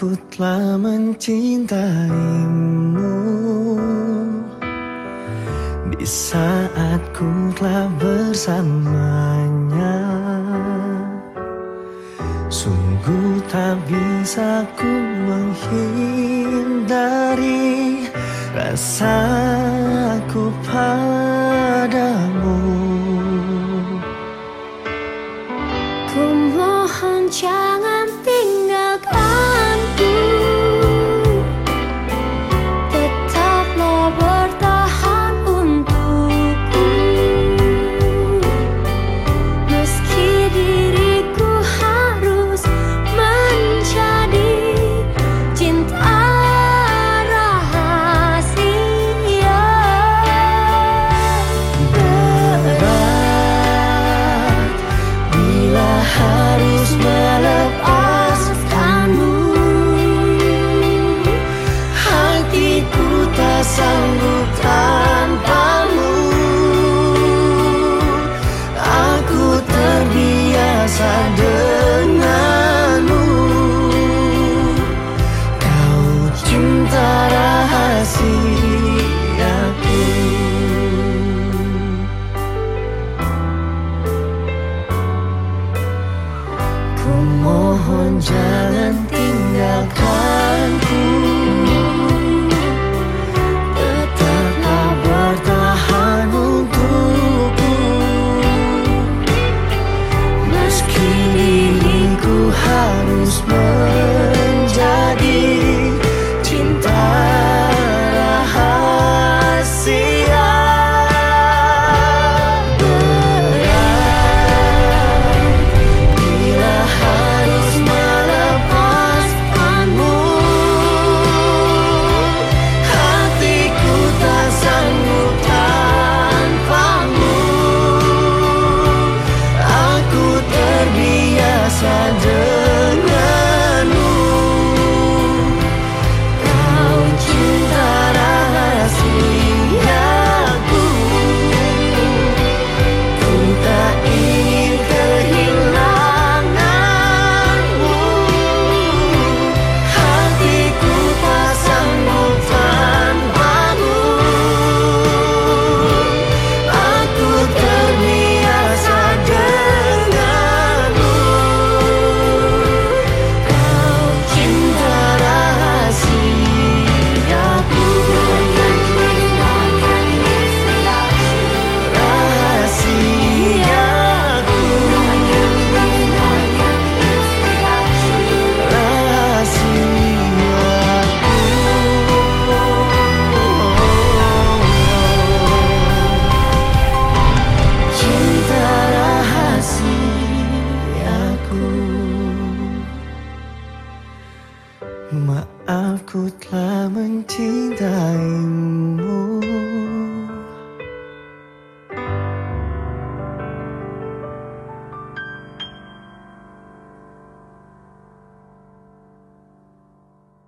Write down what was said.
Aku telah mencintaimu. Di saat ku telah bersamanya Sungguh tak bisa ku menghindari Rasaku padamu. Ku mohon jangan mohon jangan tinggalkanku 他们听的一幕。